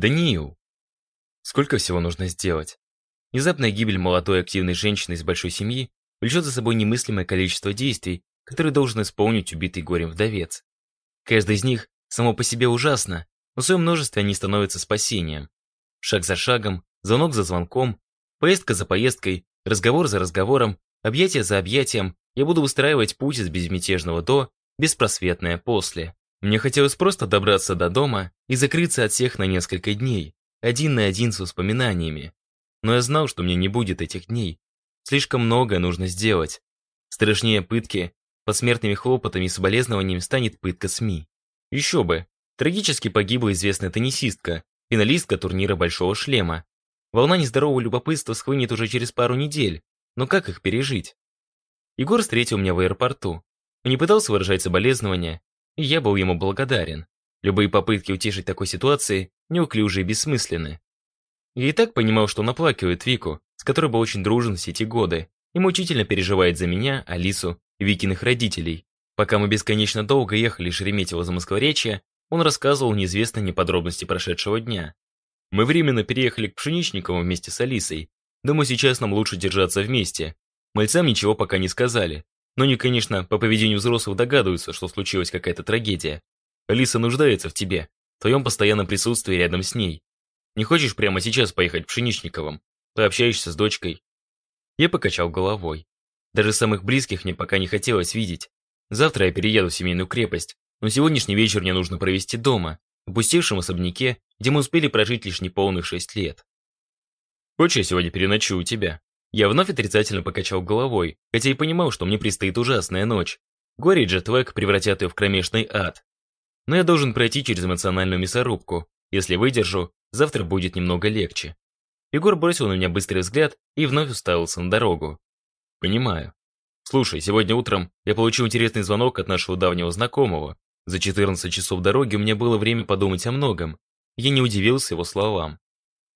Даниил. Сколько всего нужно сделать? Внезапная гибель молодой активной женщины из большой семьи влечет за собой немыслимое количество действий, которые должен исполнить убитый горем вдовец. Каждый из них само по себе ужасно, но в своем множестве они становятся спасением. Шаг за шагом, звонок за звонком, поездка за поездкой, разговор за разговором, объятие за объятием, я буду выстраивать путь из безмятежного «до» беспросветное «после». Мне хотелось просто добраться до дома и закрыться от всех на несколько дней, один на один с воспоминаниями. Но я знал, что мне не будет этих дней. Слишком многое нужно сделать. Страшнее пытки, посмертными хлопотами и соболезнованиями станет пытка СМИ. Еще бы, трагически погибла известная теннисистка, финалистка турнира «Большого шлема». Волна нездорового любопытства схлынет уже через пару недель, но как их пережить? Егор встретил меня в аэропорту. Он не пытался выражать соболезнования, я был ему благодарен. Любые попытки утешить такой ситуации неуклюжи и бессмысленны. Я и так понимал, что он оплакивает Вику, с которой был очень дружен все эти годы, и мучительно переживает за меня, Алису Викиных родителей. Пока мы бесконечно долго ехали Шереметьево за Москворечье, он рассказывал неизвестные мне подробности прошедшего дня. Мы временно переехали к Пшеничникову вместе с Алисой. Думаю, сейчас нам лучше держаться вместе, Мальцам ничего пока не сказали. Но они, конечно, по поведению взрослых догадываются, что случилась какая-то трагедия. Алиса нуждается в тебе, в твоем постоянном присутствии рядом с ней. Не хочешь прямо сейчас поехать к Пшеничниковым? Пообщаешься с дочкой?» Я покачал головой. Даже самых близких мне пока не хотелось видеть. Завтра я перееду в семейную крепость, но сегодняшний вечер мне нужно провести дома, в опустевшем особняке, где мы успели прожить лишь неполных шесть лет. «Хочешь, я сегодня переночую у тебя?» Я вновь отрицательно покачал головой, хотя и понимал, что мне предстоит ужасная ночь. Горе и джетвек превратят ее в кромешный ад. Но я должен пройти через эмоциональную мясорубку. Если выдержу, завтра будет немного легче. Егор бросил на меня быстрый взгляд и вновь уставился на дорогу. Понимаю. Слушай, сегодня утром я получил интересный звонок от нашего давнего знакомого. За 14 часов дороги у меня было время подумать о многом. Я не удивился его словам.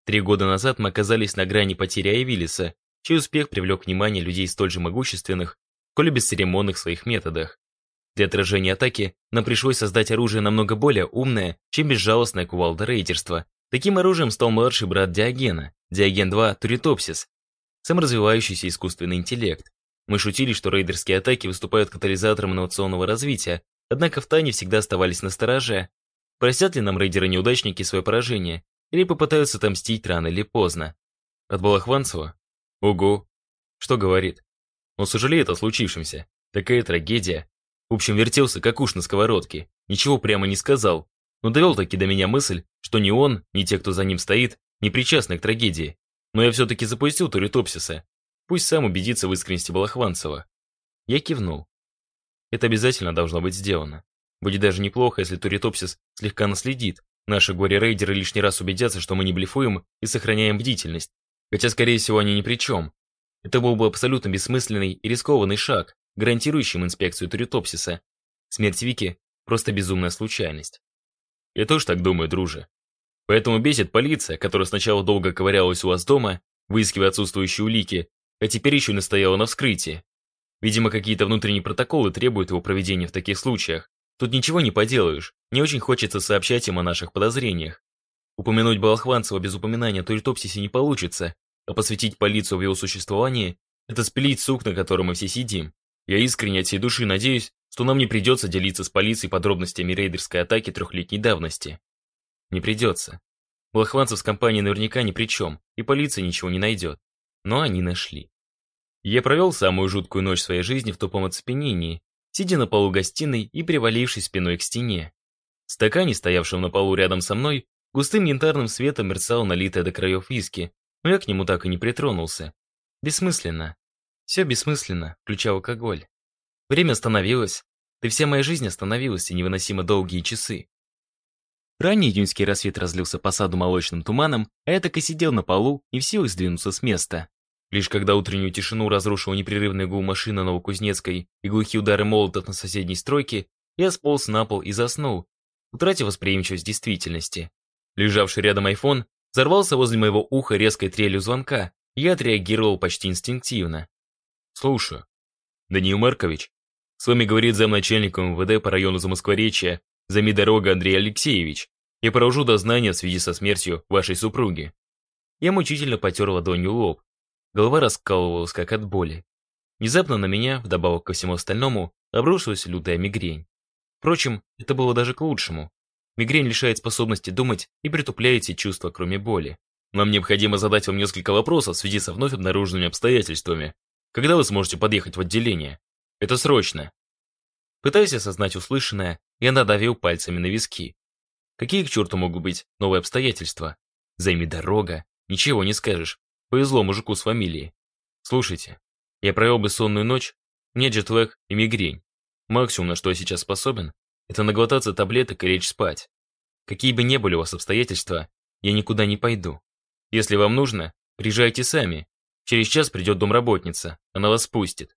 Три года назад мы оказались на грани потери Айвилиса, чей успех привлек внимание людей столь же могущественных, коль и бесцеремонных в своих методах. Для отражения атаки нам пришлось создать оружие намного более умное, чем безжалостное кувалда рейдерства. Таким оружием стал младший брат Диогена, Диоген-2 Туритопсис, саморазвивающийся искусственный интеллект. Мы шутили, что рейдерские атаки выступают катализатором инновационного развития, однако в тайне всегда оставались на стороже. Простят ли нам рейдеры-неудачники свое поражение, или попытаются отомстить рано или поздно? От Балахванцева Ого. Что говорит? Он сожалеет о случившемся. Такая трагедия. В общем, вертелся, как уж на сковородке. Ничего прямо не сказал. Но довел таки до меня мысль, что ни он, ни те, кто за ним стоит, не причастны к трагедии. Но я все-таки запустил Туритопсиса. Пусть сам убедится в искренности Балахванцева. Я кивнул. Это обязательно должно быть сделано. Будет даже неплохо, если Туритопсис слегка наследит. Наши горе-рейдеры лишний раз убедятся, что мы не блефуем и сохраняем бдительность. Хотя, скорее всего, они ни при чем. Это был бы абсолютно бессмысленный и рискованный шаг, гарантирующий инспекцию Туритопсиса. Смерть Вики – просто безумная случайность. Я тоже так думаю, друже. Поэтому бесит полиция, которая сначала долго ковырялась у вас дома, выискивая отсутствующие улики, а теперь еще настояла на вскрытии. Видимо, какие-то внутренние протоколы требуют его проведения в таких случаях. Тут ничего не поделаешь, не очень хочется сообщать им о наших подозрениях. Упомянуть Балахванцева без упоминания о Туритопсисе не получится, а посвятить полицию в его существование – это спилить сук, на котором мы все сидим. Я искренне от всей души надеюсь, что нам не придется делиться с полицией подробностями рейдерской атаки трехлетней давности. Не придется. Балахванцев с компанией наверняка ни при чем, и полиция ничего не найдет. Но они нашли. Я провел самую жуткую ночь своей жизни в тупом оцепенении, сидя на полу гостиной и привалившись спиной к стене. В стакане, стоявшем на полу рядом со мной, густым янтарным светом мерцал налитое до краев виски, но я к нему так и не притронулся. Бессмысленно. Все бессмысленно, включая алкоголь. Время остановилось, да вся моя жизнь остановилась и невыносимо долгие часы. Ранний июньский рассвет разлился по саду молочным туманом, а я так и сидел на полу и в силах сдвинуться с места. Лишь когда утреннюю тишину разрушил непрерывный гул машины Новокузнецкой и глухие удары молотов на соседней стройке, я сполз на пол и заснул, утратив восприимчивость действительности. Лежавший рядом айфон Взорвался возле моего уха резкой трелью звонка, я отреагировал почти инстинктивно. «Слушаю. Даниил Маркович, с вами говорит замначальник МВД по району Замоскворечья, зами дорога Андрей Алексеевич. Я провожу дознание в связи со смертью вашей супруги». Я мучительно потер ладонью лоб. Голова раскалывалась, как от боли. Внезапно на меня, вдобавок ко всему остальному, обрушилась лютая мигрень. Впрочем, это было даже к лучшему. Мигрень лишает способности думать и притупляет все чувства, кроме боли. Нам необходимо задать вам несколько вопросов в связи со вновь обнаруженными обстоятельствами. Когда вы сможете подъехать в отделение? Это срочно. Пытаясь осознать услышанное, я надавил пальцами на виски. Какие к черту могут быть новые обстоятельства? Займи дорога. Ничего не скажешь. Повезло мужику с фамилией. Слушайте, я провел бессонную ночь, мне джетлэг и мигрень. Максимум, на что я сейчас способен, это наглотаться таблеток и лечь спать. Какие бы ни были у вас обстоятельства, я никуда не пойду. Если вам нужно, приезжайте сами. Через час придет домработница, она вас спустит.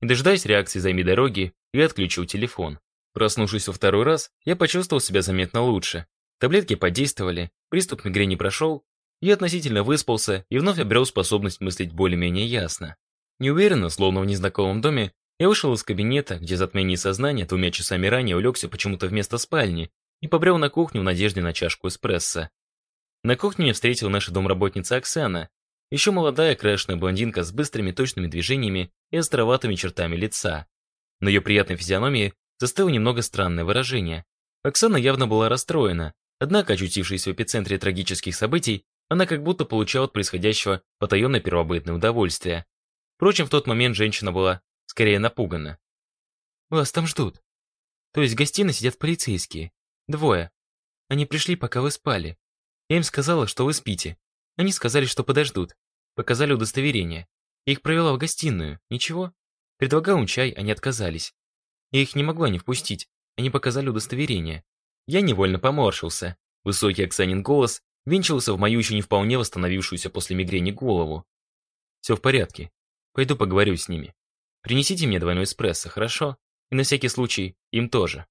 Не дожидаясь реакции «займи дороги», я отключил телефон. Проснувшись во второй раз, я почувствовал себя заметно лучше. Таблетки подействовали, приступ мигрени прошел, я относительно выспался и вновь обрел способность мыслить более-менее ясно. Неуверенно, словно в незнакомом доме, я вышел из кабинета, где затмение сознания двумя часами ранее улегся почему-то вместо спальни, и побрел на кухню в надежде на чашку эспрессо. На кухне меня встретила наша домработница Оксана, еще молодая крашеная блондинка с быстрыми точными движениями и островатыми чертами лица. На ее приятной физиономии застыло немного странное выражение. Оксана явно была расстроена, однако, очутившись в эпицентре трагических событий, она как будто получала от происходящего потаенное первобытное удовольствие. Впрочем, в тот момент женщина была скорее напугана. «Вас там ждут. То есть в гостиной сидят полицейские. Двое. Они пришли, пока вы спали. Я им сказала, что вы спите. Они сказали, что подождут. Показали удостоверение. Я их провела в гостиную. Ничего. Предлагал им чай, они отказались. Я их не могла не впустить. Они показали удостоверение. Я невольно поморщился. Высокий Оксанин голос венчался в мою еще не вполне восстановившуюся после мигрени голову. Все в порядке. Пойду поговорю с ними. Принесите мне двойной эспрессо, хорошо? И на всякий случай, им тоже.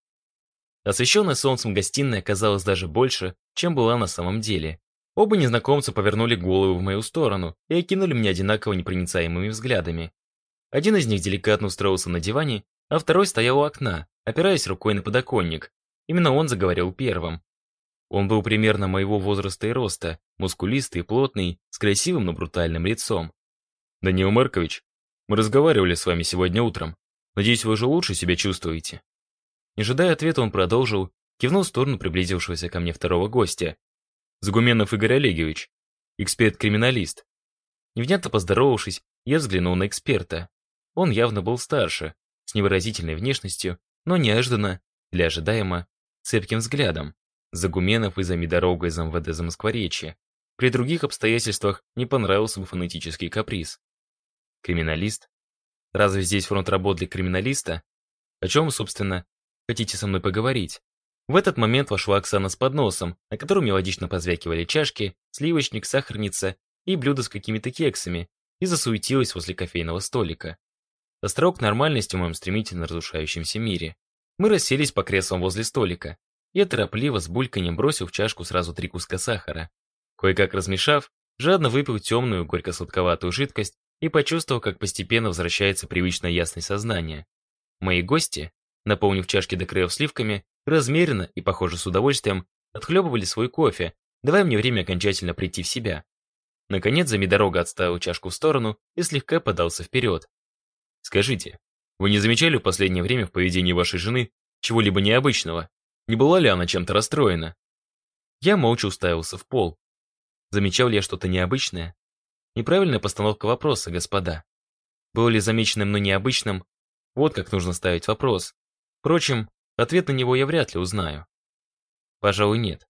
Освещенная солнцем гостиная оказалась даже больше, чем была на самом деле. Оба незнакомца повернули голову в мою сторону и окинули меня одинаково непроницаемыми взглядами. Один из них деликатно устроился на диване, а второй стоял у окна, опираясь рукой на подоконник. Именно он заговорил первым. Он был примерно моего возраста и роста, мускулистый и плотный, с красивым, но брутальным лицом. «Даниил Маркович, мы разговаривали с вами сегодня утром. Надеюсь, вы уже лучше себя чувствуете?» Не ожидая ответа, он продолжил, кивнул в сторону приблизившегося ко мне второго гостя. «Загуменов Игорь Олегович, эксперт-криминалист». Невнятно поздоровавшись, я взглянул на эксперта. Он явно был старше, с невыразительной внешностью, но неожиданно, для ожидаемо, цепким взглядом. Загуменов из-за медорога из МВД Замоскворечья. При других обстоятельствах не понравился бы фонетический каприз. Криминалист? Разве здесь фронт работ для криминалиста? О чем, собственно, хотите со мной поговорить? В этот момент вошла Оксана с подносом, на котором мелодично позвякивали чашки, сливочник, сахарница и блюдо с какими-то кексами, и засуетилась возле кофейного столика. Острог нормальности в моем стремительно разрушающемся мире. Мы расселись по креслам возле столика. Я торопливо с бульканьем бросил в чашку сразу три куска сахара. Кое-как размешав, жадно выпил темную горько-сладковатую жидкость и почувствовал, как постепенно возвращается привычная ясность сознания. Мои гости, наполнив чашки до краев сливками, размеренно и, похоже, с удовольствием, отхлебывали свой кофе, давая мне время окончательно прийти в себя. Наконец, Замидорога отставил чашку в сторону и слегка подался вперед. «Скажите, вы не замечали в последнее время в поведении вашей жены чего-либо необычного? Не была ли она чем-то расстроена?» Я молча уставился в пол. Замечал ли я что-то необычное? Неправильная постановка вопроса, господа. Было ли замеченным, но необычным? Вот как нужно ставить вопрос. Впрочем, ответ на него я вряд ли узнаю. Пожалуй, нет.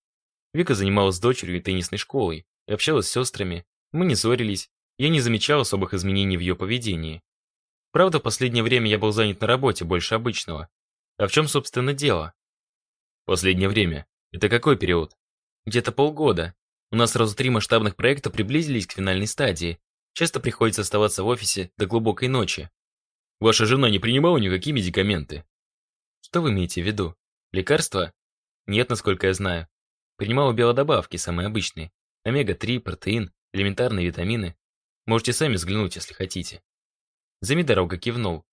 Вика занималась с дочерью и теннисной школой, и общалась с сестрами. Мы не ссорились, я не замечал особых изменений в ее поведении. Правда, в последнее время я был занят на работе больше обычного. А в чем, собственно, дело? Последнее время. Это какой период? Где-то полгода. У нас сразу три масштабных проекта приблизились к финальной стадии. Часто приходится оставаться в офисе до глубокой ночи. Ваша жена не принимала никакие медикаменты? Что вы имеете в виду? Лекарства? Нет, насколько я знаю. Принимала биодобавки, самые обычные. Омега-3, протеин, элементарные витамины. Можете сами взглянуть, если хотите. Замидорога кивнул.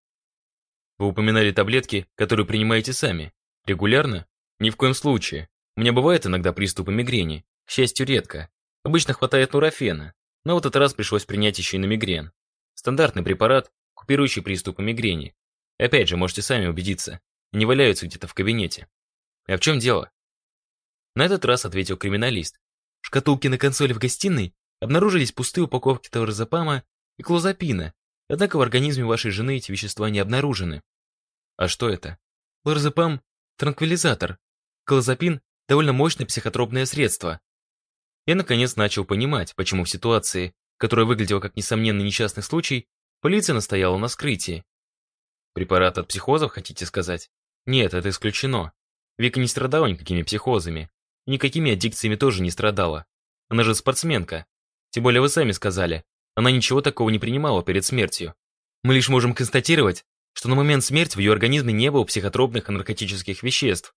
Вы упоминали таблетки, которые принимаете сами. Регулярно? Ни в коем случае. У меня бывают иногда приступы мигрени, к счастью, редко. Обычно хватает нурофена, но в этот раз пришлось принять еще и на мигрен. Стандартный препарат, купирующий приступы мигрени. Опять же, можете сами убедиться, не валяются где-то в кабинете. А в чем дело? На этот раз ответил криминалист. В шкатулке на консоли в гостиной обнаружились пустые упаковки тауразепама и клозапина, однако в организме вашей жены эти вещества не обнаружены. А что это? Лоразепам – транквилизатор. Клозапин – довольно мощное психотропное средство. Я наконец начал понимать, почему в ситуации, которая выглядела как несомненный несчастный случай, полиция настояла на скрытии. Препарат от психозов, хотите сказать? Нет, это исключено. Вика не страдала никакими психозами. никакими аддикциями тоже не страдала. Она же спортсменка. Тем более вы сами сказали, она ничего такого не принимала перед смертью. Мы лишь можем констатировать, что на момент смерти в ее организме не было психотропных и наркотических веществ.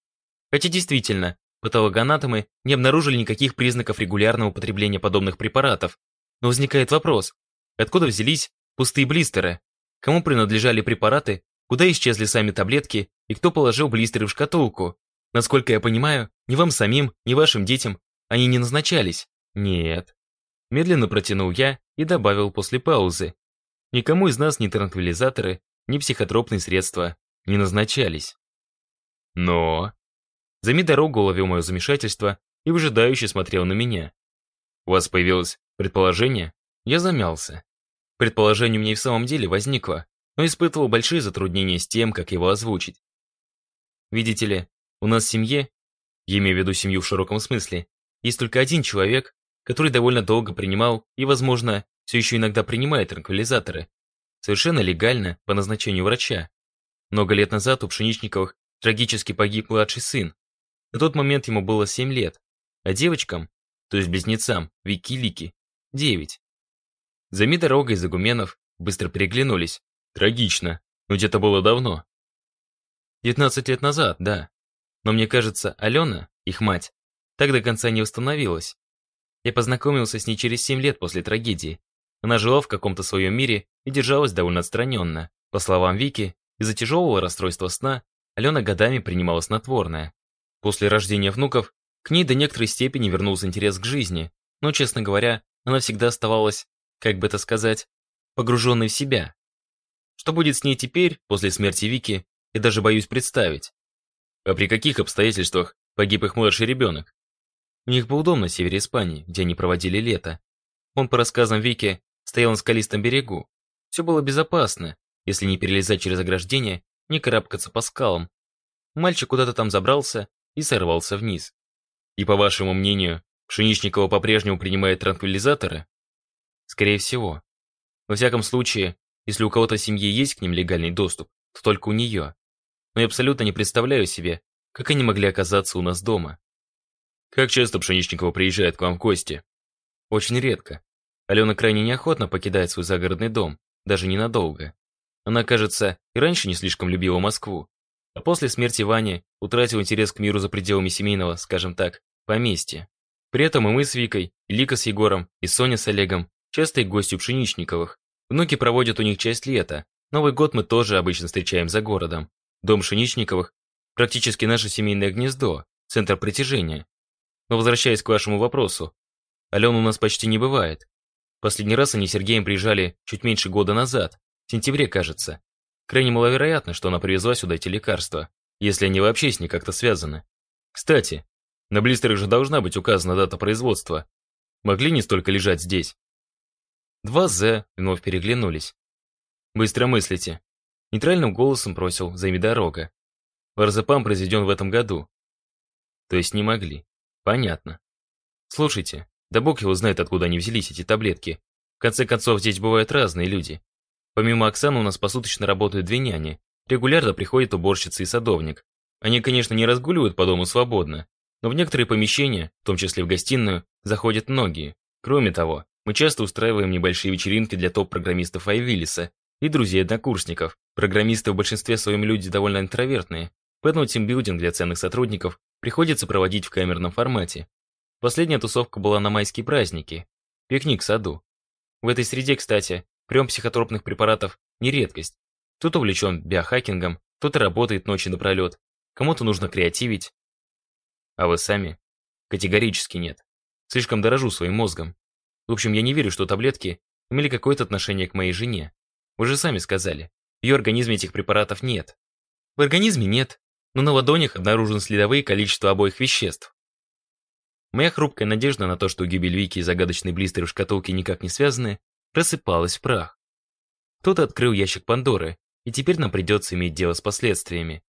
Хотя действительно, патологоанатомы не обнаружили никаких признаков регулярного употребления подобных препаратов. Но возникает вопрос, откуда взялись пустые блистеры? Кому принадлежали препараты, куда исчезли сами таблетки и кто положил блистеры в шкатулку? Насколько я понимаю, ни вам самим, ни вашим детям они не назначались. Нет. Медленно протянул я и добавил после паузы. Никому из нас ни транквилизаторы, ни психотропные средства не назначались. Но... Зами дорогу уловил мое замешательство и выжидающе смотрел на меня. У вас появилось предположение? Я замялся. Предположение у меня и в самом деле возникло, но испытывал большие затруднения с тем, как его озвучить. Видите ли, у нас в семье, я имею в виду семью в широком смысле, есть только один человек, который довольно долго принимал и, возможно, все еще иногда принимает транквилизаторы. Совершенно легально, по назначению врача. Много лет назад у Пшеничниковых трагически погиб младший сын. На тот момент ему было 7 лет, а девочкам, то есть близнецам, Вики-Лики, 9. Зами дорогой из Агуменов быстро переглянулись. Трагично, но где-то было давно. 19 лет назад, да. Но мне кажется, Алена, их мать, так до конца не восстановилась. Я познакомился с ней через 7 лет после трагедии. Она жила в каком-то своем мире и держалась довольно отстраненно. По словам Вики, из-за тяжелого расстройства сна Алена годами принимала снотворное. После рождения внуков к ней до некоторой степени вернулся интерес к жизни, но, честно говоря, она всегда оставалась, как бы это сказать, погруженной в себя. Что будет с ней теперь, после смерти Вики, я даже боюсь представить. А при каких обстоятельствах погиб их младший ребенок? У них был дом на севере Испании, где они проводили лето. Он, по рассказам Вики, стоял на скалистом берегу. Все было безопасно, если не перелезать через ограждение, не карабкаться по скалам. Мальчик куда-то там забрался и сорвался вниз. И по вашему мнению, Пшеничникова по-прежнему принимает транквилизаторы? Скорее всего. Во всяком случае, если у кого-то в семье есть к ним легальный доступ, то только у нее. Но я абсолютно не представляю себе, как они могли оказаться у нас дома. Как часто Пшеничникова приезжает к вам в гости? Очень редко. Алена крайне неохотно покидает свой загородный дом, даже ненадолго. Она, кажется, и раньше не слишком любила Москву, а после смерти Вани утратил интерес к миру за пределами семейного, скажем так, поместья. При этом и мы с Викой, и Лика с Егором, и Соня с Олегом частые гости у Пшеничниковых. Внуки проводят у них часть лета. Новый год мы тоже обычно встречаем за городом. Дом Пшеничниковых – практически наше семейное гнездо, центр притяжения. Но возвращаясь к вашему вопросу, Алены у нас почти не бывает. Последний раз они с Сергеем приезжали чуть меньше года назад, в сентябре, кажется. Крайне маловероятно, что она привезла сюда эти лекарства, если они вообще с ней как-то связаны. Кстати, на блистерах же должна быть указана дата производства. Могли не столько лежать здесь. Два «З» вновь переглянулись. «Быстро мыслите», — нейтральным голосом бросил Займи дорога. «Варзапам произведен в этом году». То есть не могли. Понятно. Слушайте, да бог его знает, откуда они взялись, эти таблетки. В конце концов, здесь бывают разные люди. Помимо Оксаны у нас посуточно работают две няни. Регулярно приходят уборщица и садовник. Они, конечно, не разгуливают по дому свободно, но в некоторые помещения, в том числе в гостиную, заходят многие. Кроме того, мы часто устраиваем небольшие вечеринки для топ-программистов Айвиллиса и друзей-однокурсников. Программисты в большинстве своем люди довольно интровертные, поэтому тимбилдинг для ценных сотрудников приходится проводить в камерном формате. Последняя тусовка была на майские праздники. Пикник в саду. В этой среде, кстати, прием психотропных препаратов не редкость. Кто-то увлечен биохакингом, кто-то работает ночи напролет, кому-то нужно креативить. А вы сами? Категорически нет. Слишком дорожу своим мозгом. В общем, я не верю, что таблетки имели какое-то отношение к моей жене. Вы же сами сказали, в ее организме этих препаратов нет. В организме нет, но на ладонях обнаружены следовые количества обоих веществ. Моя хрупкая надежда на то, что гибель Вики и загадочный блистер в шкатулке никак не связаны, рассыпалась в прах. Кто-то открыл ящик Пандоры, и теперь нам придется иметь дело с последствиями.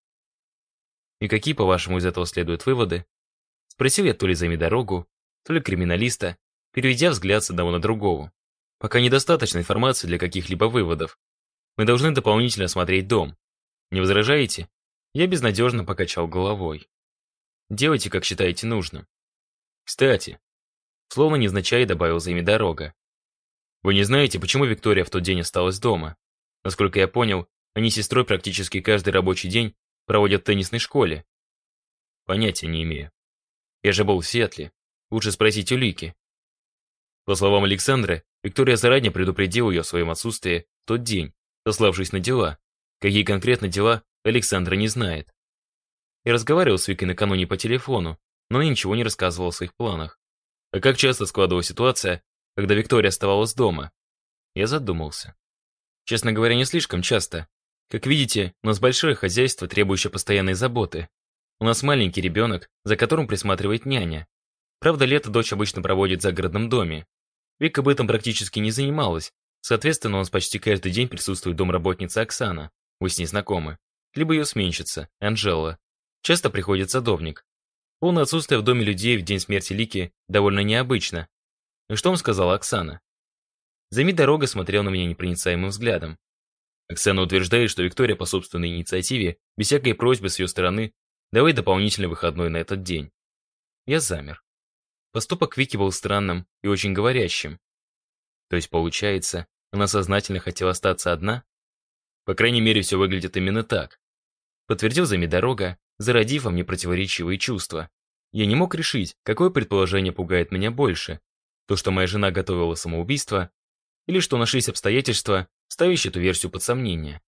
И какие, по-вашему, из этого следуют выводы? Спросил я то ли за дорогу, то ли криминалиста, переведя взгляд с одного на другого. Пока недостаточно информации для каких-либо выводов. Мы должны дополнительно осмотреть дом. Не возражаете? Я безнадежно покачал головой. Делайте, как считаете нужным. Кстати, словно невзначай добавил за дорога. Вы не знаете, почему Виктория в тот день осталась дома? Насколько я понял, они с сестрой практически каждый рабочий день проводят в теннисной школе. Понятия не имею. Я же был в Сиэтле. Лучше спросить у Лики. По словам Александры, Виктория заранее предупредила ее о своем отсутствии в тот день, сославшись на дела. Какие конкретно дела, Александра не знает. Я разговаривал с Викой накануне по телефону, но она ничего не рассказывала о своих планах. А как часто складывалась ситуация, когда Виктория оставалась дома? Я задумался. Честно говоря, не слишком часто. Как видите, у нас большое хозяйство, требующее постоянной заботы. У нас маленький ребенок, за которым присматривает няня. Правда, лето дочь обычно проводит в загородном доме. Вика об этом практически не занималась. Соответственно, у нас почти каждый день присутствует домработница Оксана. Вы с ней знакомы. Либо ее сменщица, Анжела. Часто приходит садовник. Полное отсутствие в доме людей в день смерти Лики довольно необычно. И что вам сказала Оксана? Зами дорога смотрел на меня непроницаемым взглядом. Оксана утверждает, что Виктория по собственной инициативе, без всякой просьбы с ее стороны, давай дополнительный выходной на этот день. Я замер. Поступок Вики был странным и очень говорящим. То есть, получается, она сознательно хотела остаться одна? По крайней мере, все выглядит именно так. Подтвердил Зами дорога, зародив во мне противоречивые чувства. Я не мог решить, какое предположение пугает меня больше. То, что моя жена готовила самоубийство, или что нашлись обстоятельства, ставящие эту версию под сомнение.